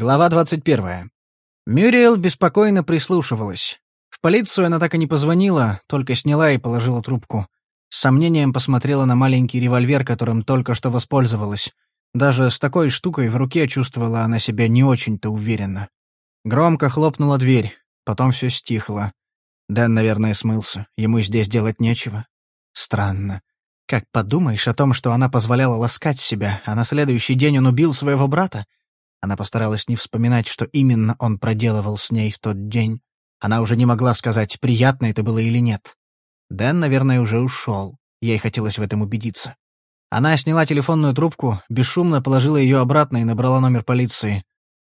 Глава 21. Мюриэл беспокойно прислушивалась. В полицию она так и не позвонила, только сняла и положила трубку. С сомнением посмотрела на маленький револьвер, которым только что воспользовалась. Даже с такой штукой в руке чувствовала она себя не очень-то уверенно. Громко хлопнула дверь, потом все стихло. Дэн, наверное, смылся. Ему здесь делать нечего. Странно. Как подумаешь о том, что она позволяла ласкать себя, а на следующий день он убил своего брата? Она постаралась не вспоминать, что именно он проделывал с ней в тот день. Она уже не могла сказать, приятно это было или нет. Дэн, наверное, уже ушел. Ей хотелось в этом убедиться. Она сняла телефонную трубку, бесшумно положила ее обратно и набрала номер полиции.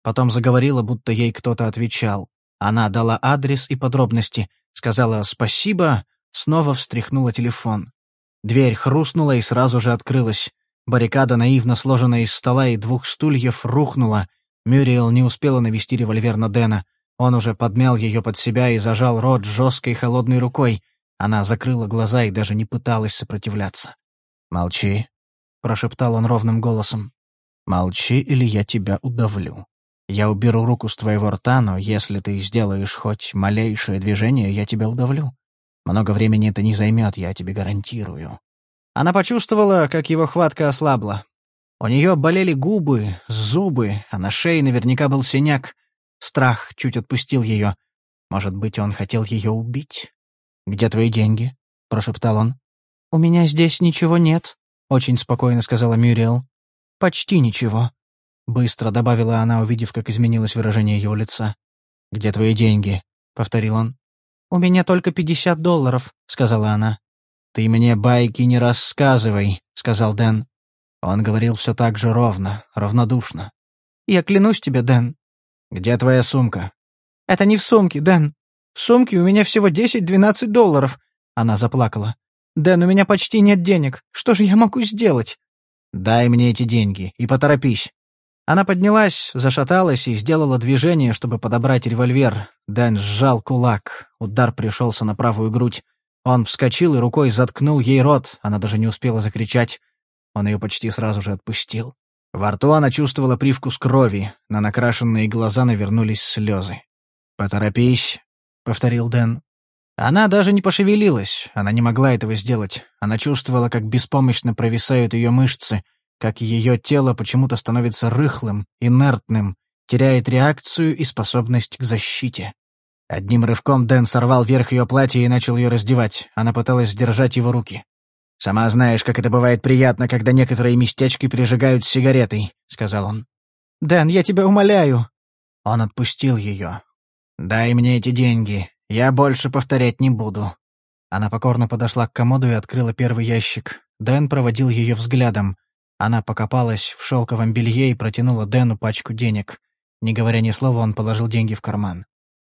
Потом заговорила, будто ей кто-то отвечал. Она дала адрес и подробности, сказала «спасибо», снова встряхнула телефон. Дверь хрустнула и сразу же открылась. Баррикада, наивно сложенная из стола и двух стульев, рухнула. Мюриел не успела навести револьвер на Дэна. Он уже подмял ее под себя и зажал рот жесткой холодной рукой. Она закрыла глаза и даже не пыталась сопротивляться. «Молчи», — прошептал он ровным голосом. «Молчи, или я тебя удавлю. Я уберу руку с твоего рта, но если ты сделаешь хоть малейшее движение, я тебя удавлю. Много времени это не займет, я тебе гарантирую». Она почувствовала, как его хватка ослабла. У нее болели губы, зубы, а на шее наверняка был синяк. Страх чуть отпустил ее. Может быть, он хотел ее убить? «Где твои деньги?» — прошептал он. «У меня здесь ничего нет», — очень спокойно сказала Мюриэл. «Почти ничего», — быстро добавила она, увидев, как изменилось выражение его лица. «Где твои деньги?» — повторил он. «У меня только пятьдесят долларов», — сказала она. «Ты мне байки не рассказывай», — сказал Дэн. Он говорил все так же ровно, равнодушно. «Я клянусь тебе, Дэн». «Где твоя сумка?» «Это не в сумке, Дэн. В сумке у меня всего десять-двенадцать долларов». Она заплакала. «Дэн, у меня почти нет денег. Что же я могу сделать?» «Дай мне эти деньги и поторопись». Она поднялась, зашаталась и сделала движение, чтобы подобрать револьвер. Дэн сжал кулак. Удар пришелся на правую грудь. Он вскочил и рукой заткнул ей рот, она даже не успела закричать. Он ее почти сразу же отпустил. Во рту она чувствовала привкус крови, на накрашенные глаза навернулись слезы. «Поторопись», — повторил Дэн. Она даже не пошевелилась, она не могла этого сделать. Она чувствовала, как беспомощно провисают ее мышцы, как ее тело почему-то становится рыхлым, инертным, теряет реакцию и способность к защите. Одним рывком Дэн сорвал верх ее платья и начал ее раздевать. Она пыталась сдержать его руки. «Сама знаешь, как это бывает приятно, когда некоторые местечки прижигают сигаретой», — сказал он. «Дэн, я тебя умоляю». Он отпустил ее. «Дай мне эти деньги. Я больше повторять не буду». Она покорно подошла к комоду и открыла первый ящик. Дэн проводил ее взглядом. Она покопалась в шелковом белье и протянула Дэну пачку денег. Не говоря ни слова, он положил деньги в карман.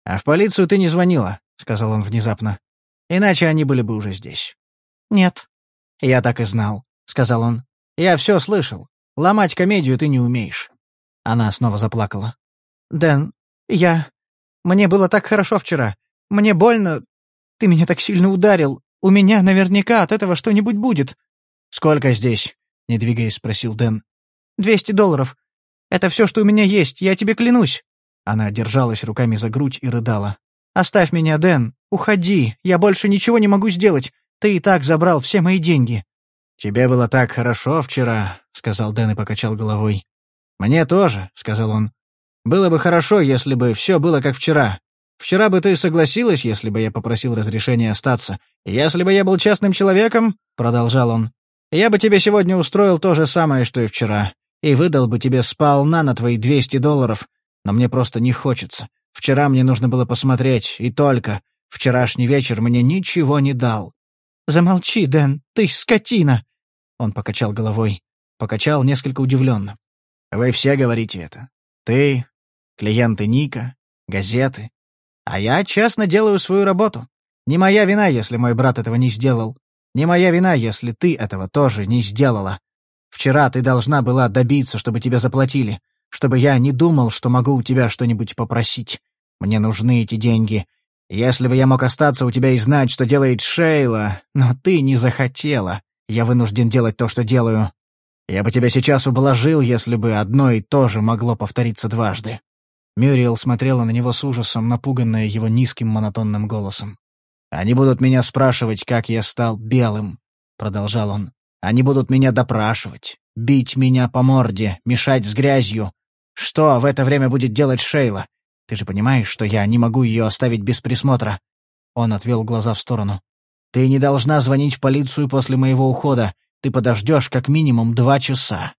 «А в полицию ты не звонила», — сказал он внезапно. «Иначе они были бы уже здесь». «Нет». «Я так и знал», — сказал он. «Я все слышал. Ломать комедию ты не умеешь». Она снова заплакала. «Дэн, я... Мне было так хорошо вчера. Мне больно. Ты меня так сильно ударил. У меня наверняка от этого что-нибудь будет». «Сколько здесь?» — не двигаясь, спросил Дэн. «Двести долларов. Это все, что у меня есть, я тебе клянусь». Она держалась руками за грудь и рыдала. «Оставь меня, Дэн! Уходи! Я больше ничего не могу сделать! Ты и так забрал все мои деньги!» «Тебе было так хорошо вчера», — сказал Дэн и покачал головой. «Мне тоже», — сказал он. «Было бы хорошо, если бы все было как вчера. Вчера бы ты согласилась, если бы я попросил разрешения остаться. Если бы я был честным человеком», — продолжал он, — «я бы тебе сегодня устроил то же самое, что и вчера, и выдал бы тебе сполна на твои двести долларов, но мне просто не хочется. Вчера мне нужно было посмотреть, и только. Вчерашний вечер мне ничего не дал». «Замолчи, Дэн, ты скотина!» Он покачал головой. Покачал несколько удивленно. «Вы все говорите это. Ты, клиенты Ника, газеты. А я честно делаю свою работу. Не моя вина, если мой брат этого не сделал. Не моя вина, если ты этого тоже не сделала. Вчера ты должна была добиться, чтобы тебе заплатили чтобы я не думал, что могу у тебя что-нибудь попросить. Мне нужны эти деньги. Если бы я мог остаться у тебя и знать, что делает Шейла, но ты не захотела. Я вынужден делать то, что делаю». Я бы тебя сейчас ублажил, если бы одно и то же могло повториться дважды». Мюриел смотрела на него с ужасом, напуганная его низким монотонным голосом. «Они будут меня спрашивать, как я стал белым», — продолжал он. «Они будут меня допрашивать, бить меня по морде, мешать с грязью. Что в это время будет делать Шейла? Ты же понимаешь, что я не могу ее оставить без присмотра?» Он отвел глаза в сторону. «Ты не должна звонить в полицию после моего ухода. Ты подождешь как минимум два часа».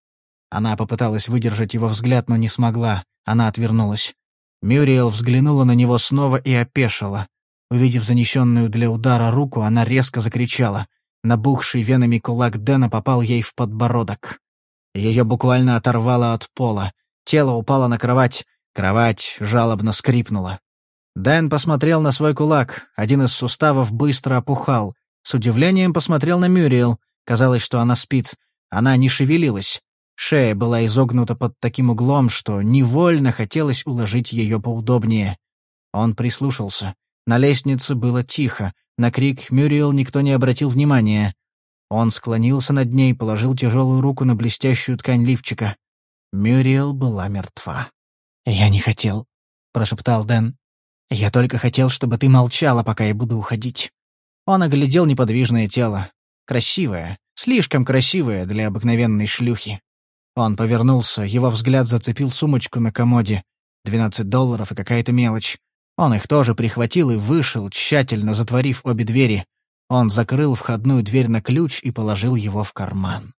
Она попыталась выдержать его взгляд, но не смогла. Она отвернулась. Мюриел взглянула на него снова и опешила. Увидев занесенную для удара руку, она резко закричала. Набухший венами кулак Дэна попал ей в подбородок. Ее буквально оторвало от пола. Тело упало на кровать. Кровать жалобно скрипнула. Дэн посмотрел на свой кулак. Один из суставов быстро опухал. С удивлением посмотрел на Мюриел. Казалось, что она спит. Она не шевелилась. Шея была изогнута под таким углом, что невольно хотелось уложить ее поудобнее. Он прислушался. На лестнице было тихо. На крик Мюриел никто не обратил внимания. Он склонился над ней, положил тяжелую руку на блестящую ткань лифчика. Мюриел была мертва. «Я не хотел», — прошептал Дэн. «Я только хотел, чтобы ты молчала, пока я буду уходить». Он оглядел неподвижное тело. Красивое, слишком красивое для обыкновенной шлюхи. Он повернулся, его взгляд зацепил сумочку на комоде. Двенадцать долларов и какая-то мелочь. Он их тоже прихватил и вышел, тщательно затворив обе двери. Он закрыл входную дверь на ключ и положил его в карман.